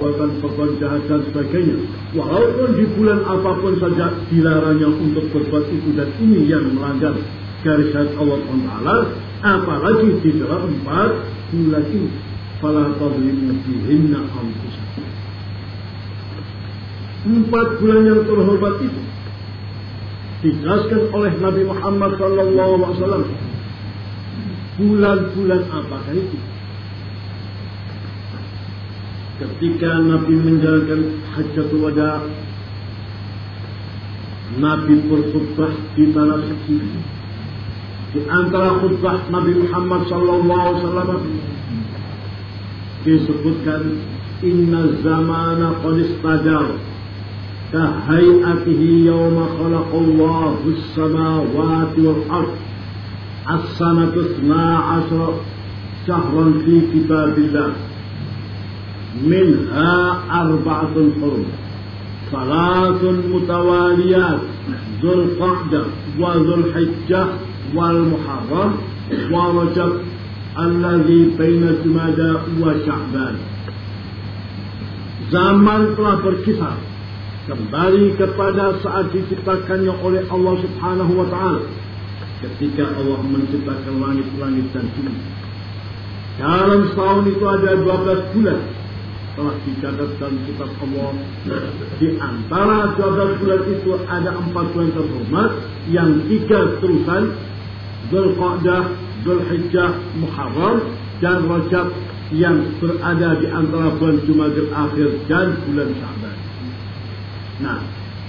perbuatan jahat dan sebagainya. Walaupun di bulan apa pun saja dilarangnya untuk berbuat itu dan ini yang melanggar garis Allah SWT, apalagi di dalam empat bulan ini. Fala tadlimu fihinna anfusakum. Empat bulan yang terhormat itu dijelaskan oleh Nabi Muhammad SAW. Bulan-bulan apakah itu? Ketika Nabi menjalankan hajatul wada, Nabi berkhutbah di tanah suci. Di antara khutbah Nabi Muhammad SAW disebutkan Inna zamana qad istajal kahayatihi yawma khalaqallahu as-samawati wal ard as-sanatu 12 syahran fi kitabillah minha arba'atun hurum صلاة متواليات ذو القعدة وذو الحجة والمحرم ورجب الذي بين جمادى وشعبان zaman telah berkisar kembali kepada saat diciptakannya oleh Allah Subhanahu wa taala ketika Allah menciptakan langit-langit dan bumi dalam setahun itu ada 12 bulan telah dicatat dalam kitab Allah. Di antara 12 bulan itu ada empat bulan terhormat yang tiga terusan Zulqa'dah, Zulhijjah, Muharram dan Rajab yang berada di antara bulan Jumadil Akhir dan bulan Sya'ban. Nah,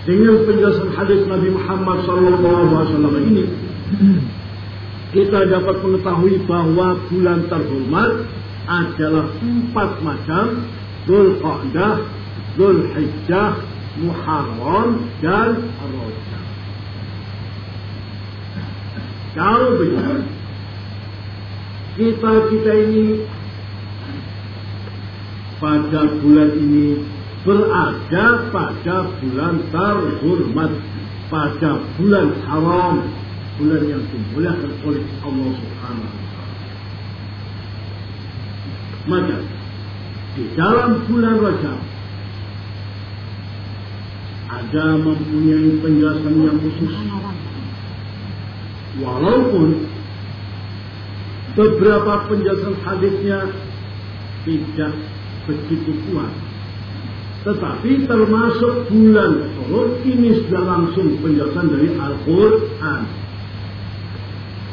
dengan penjelasan hadis Nabi Muhammad SAW ini, kita dapat mengetahui bahwa bulan terhormat adalah empat macam Dhul Qa'dah, Dhul Hijjah, Muharram, dan Rajab. Kalau begitu, kita kita ini pada bulan ini berada pada bulan terhormat, pada bulan haram, bulan yang dimuliakan oleh Allah Subhanahu wa taala. Maka di dalam bulan Rajab ada mempunyai penjelasan yang khusus. Walaupun beberapa penjelasan hadisnya tidak begitu kuat. Tetapi termasuk bulan Huruf ini sudah langsung penjelasan dari Al-Quran.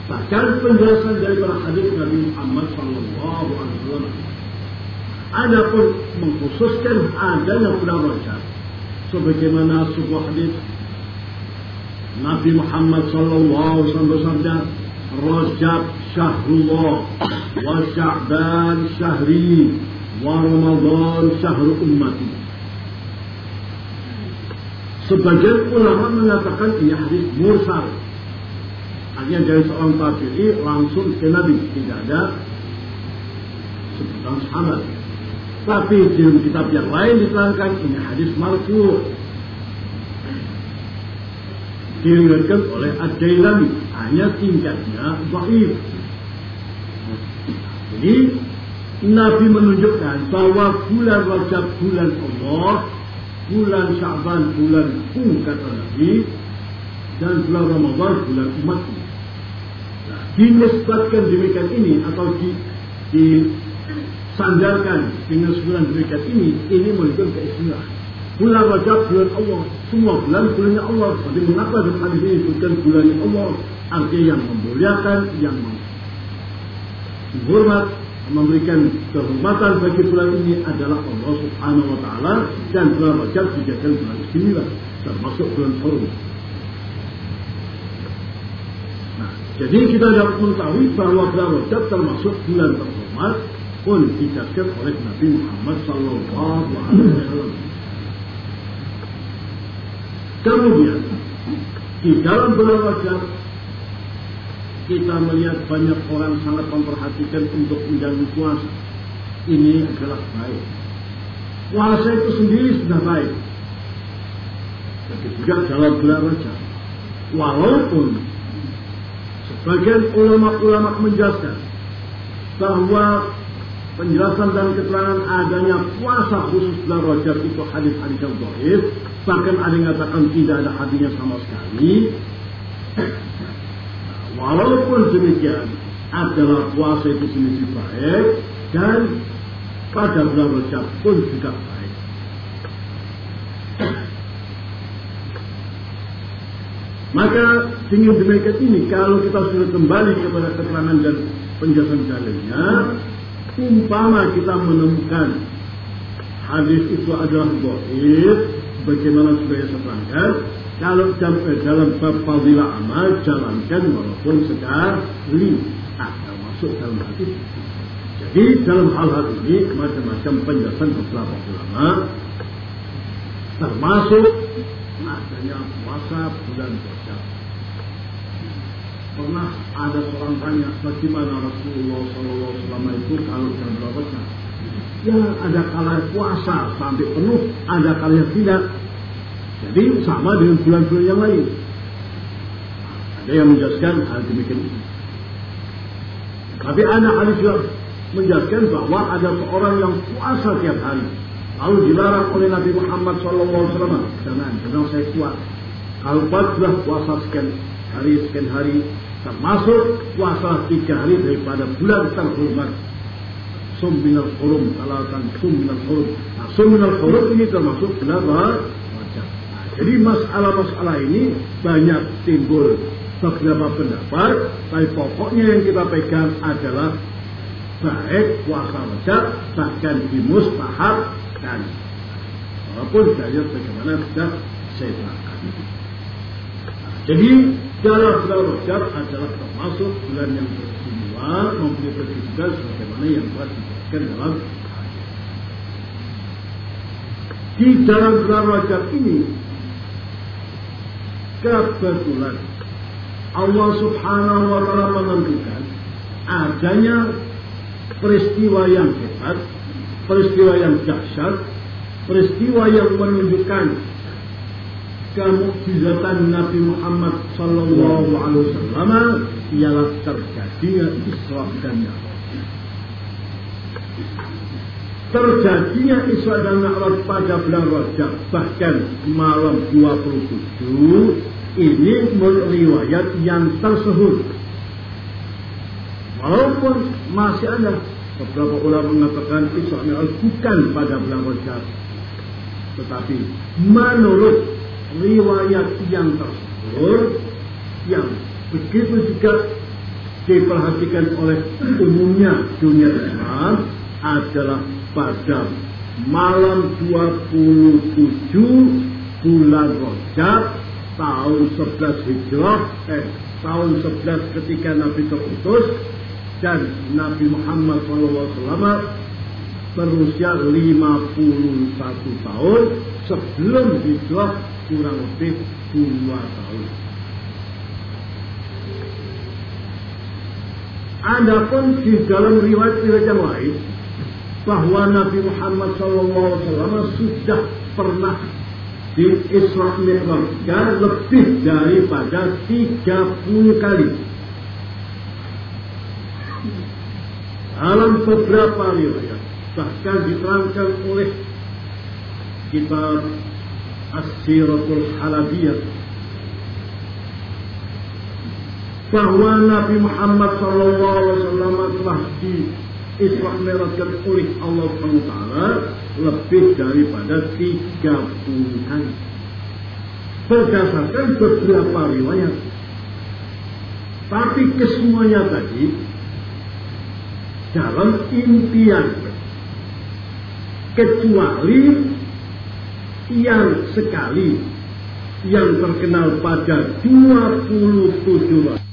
Bahkan penjelasan dari para hadis Nabi Muhammad Sallallahu Alaihi Wasallam Adapun mengkhususkan adanya bulan Rajab sebagaimana sebuah hadis Nabi Muhammad sallallahu alaihi wasallam Rajab syahrullah wa Sya'ban syahri wa Ramadan syahrul ummati Sebagian ulama mengatakan ini hadis mursal. Hanya dari seorang tabi'i langsung ke Nabi, tidak ada sebutan sahabat. Tapi di kitab yang lain diterangkan ini hadis marfu. Diriwayatkan oleh Ad-Dailami hanya tingkatnya dhaif. Jadi Nabi menunjukkan bahwa bulan Rajab bulan Allah, bulan Syaban bulan ku kata Nabi, dan bulan Ramadan bulan umatku. Nah, dinisbatkan demikian ini atau di, di sandarkan dengan sebulan demikian ini, ini menunjukkan keistimewaan. Bulan Rajab bulan Allah, semua bulan bulannya Allah. Tapi mengapa dalam hadis ini disebutkan bulannya Allah? Artinya yang memuliakan, yang menghormat, memberikan kehormatan bagi bulan ini adalah Allah Subhanahu wa taala dan bulan Rajab dijadikan bulan istimewa termasuk bulan Harum. Nah, jadi kita dapat mengetahui bahwa bulan Rajab termasuk bulan terhormat pun dijelaskan oleh Nabi Muhammad Sallallahu Alaihi Wasallam. Kemudian di dalam bulan kita melihat banyak orang sangat memperhatikan untuk menjalani puasa. Ini adalah baik. Puasa itu sendiri sudah baik. Tapi juga dalam bulan Rajab. Walaupun sebagian ulama-ulama menjelaskan bahwa penjelasan dan keterangan adanya puasa khusus bulan Rajab itu hadis-hadis yang dhaif, bahkan ada yang mengatakan tidak ada hadisnya sama sekali. Walaupun demikian, adalah puasa itu sendiri baik dan pada bulan Rajab pun juga baik. Maka dengan demikian ini kalau kita sudah kembali kepada keterangan dan penjelasan dalilnya, umpama kita menemukan hadis itu adalah dhaif, bagaimana supaya saya kalau eh, dalam bab amal jalankan walaupun sekali atau masuk dalam hadis. Jadi dalam hal-hal ini macam-macam penjelasan beberapa ulama termasuk adanya puasa bulan Rajab. Pernah ada seorang tanya bagaimana Rasulullah SAW itu kalau jam berapa Ya ada kala puasa sampai penuh, ada kala tidak. Jadi sama dengan bulan-bulan yang lain. Ada yang menjelaskan hal demikian. Tapi ada hadis yang menjelaskan bahwa ada seorang yang puasa tiap hari. Lalu dilarang oleh Nabi Muhammad SAW. Jangan, jangan saya kuat. Kalau sudah puasa sekian hari, sekian hari, termasuk puasa tiga hari daripada bulan terhormat. Sum minal hurum, salatan sum minal hurum. Nah, sum minal ini termasuk bulan wajah. Nah, jadi masalah-masalah ini banyak timbul beberapa pendapat, tapi pokoknya yang kita pegang adalah baik puasa wajib bahkan dimustahabkan. Walaupun dari bagaimana sudah saya terangkan. Jadi dalam bulan Rajab adalah termasuk bulan yang beristimewa, mempunyai kedudukan sebagaimana yang telah dijelaskan dalam di dalam bulan Rajab ini kebetulan Allah subhanahu wa ta'ala menentukan adanya peristiwa yang hebat, peristiwa yang dahsyat, peristiwa yang menunjukkan kemukjizatan Nabi Muhammad Sallallahu Alaihi Wasallam ialah terjadinya Dan Mi'raj. Terjadinya Isra dan Mi'raj pada bulan Rajab bahkan malam 27 ini menurut riwayat yang tersebut. Walaupun masih ada beberapa ulama mengatakan Isra Mi'raj bukan pada bulan Rajab. Tetapi menurut riwayat yang tersebut yang begitu juga diperhatikan oleh umumnya dunia Islam adalah pada malam 27 bulan Rajab tahun 11 Hijrah, eh, tahun 11 ketika Nabi terutus dan Nabi Muhammad SAW berusia 51 tahun sebelum hijrah kurang lebih 2 tahun. Adapun di dalam riwayat-riwayat yang lain bahwa Nabi Muhammad SAW sudah pernah di Isra Mi'rajnya lebih daripada 30 kali. Dalam beberapa riwayat bahkan diterangkan oleh kitab As-Siratul Halabiyah bahwa Nabi Muhammad SAW telah di Isra Mi'rajkan oleh Allah SWT lebih daripada 30 kali. Berdasarkan beberapa riwayat. Tapi kesemuanya tadi dalam impian kecuali yang sekali yang terkenal pada 27